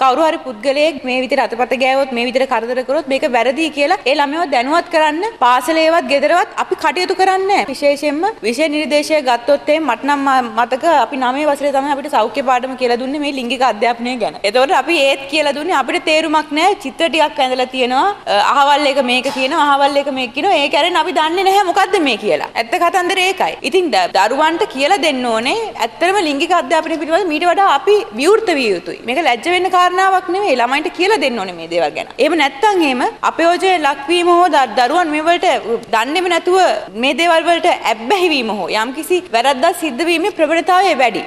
කවුරු හරි පුද්ගලයෙක් මේ විදිහට අතපත ගෑවොත් මේ විදිහට කරදර කරොත් මේක වැරදි කියලා ඒ ළමයව දැනුවත් කරන්න පාසලේවත් ගෙදරවත් අපි කටයුතු කරන්නේ විශේෂයෙන්ම විෂය නිර්දේශය ගත්තොත් එහෙනම් මට නම් මතක අපි 9 වසරේ තමයි අපිට සෞඛ්‍ය පාඩම කියලා දුන්නේ මේ ලිංගික අධ්‍යාපනය ගැන. එතකොට අපි ඒත් කියලා දුන්නේ අපිට තේරුමක් නැහැ චිත්‍ර ටිකක් ඇඳලා තියෙනවා අහවල් එක මේක කියනවා අහවල් එක මේක කියනවා ඒ කියන්නේ අපි දන්නේ නැහැ මොකද්ද මේ කියලා. ඇත්ත කතන්දර ඒකයි. ඉතින් දරුවන්ට කියලා දෙන්න ඕනේ ඇත්තටම ලිංගික අධ්‍යාපනය පිළිබඳව මීට වඩා අපි විවෘත විය යුතුයි. මේක ලැජ්ජ වෙන්න කාරණාවක් නෙවෙයි ළමයින්ට කියලා දෙන්න ඕනේ මේ දේවල් ගැන. එහෙම නැත්නම් එහෙම අපයෝජය ලක්වීම හෝ දරුවන් මේ වලට දන්නේම නැතුව මේ දේවල් වලට ඇබ්බැහි වීම හෝ යම්කිසි වැරද්දක් සිද්ධ වීමේ ප්‍රවණතාවය වැඩි.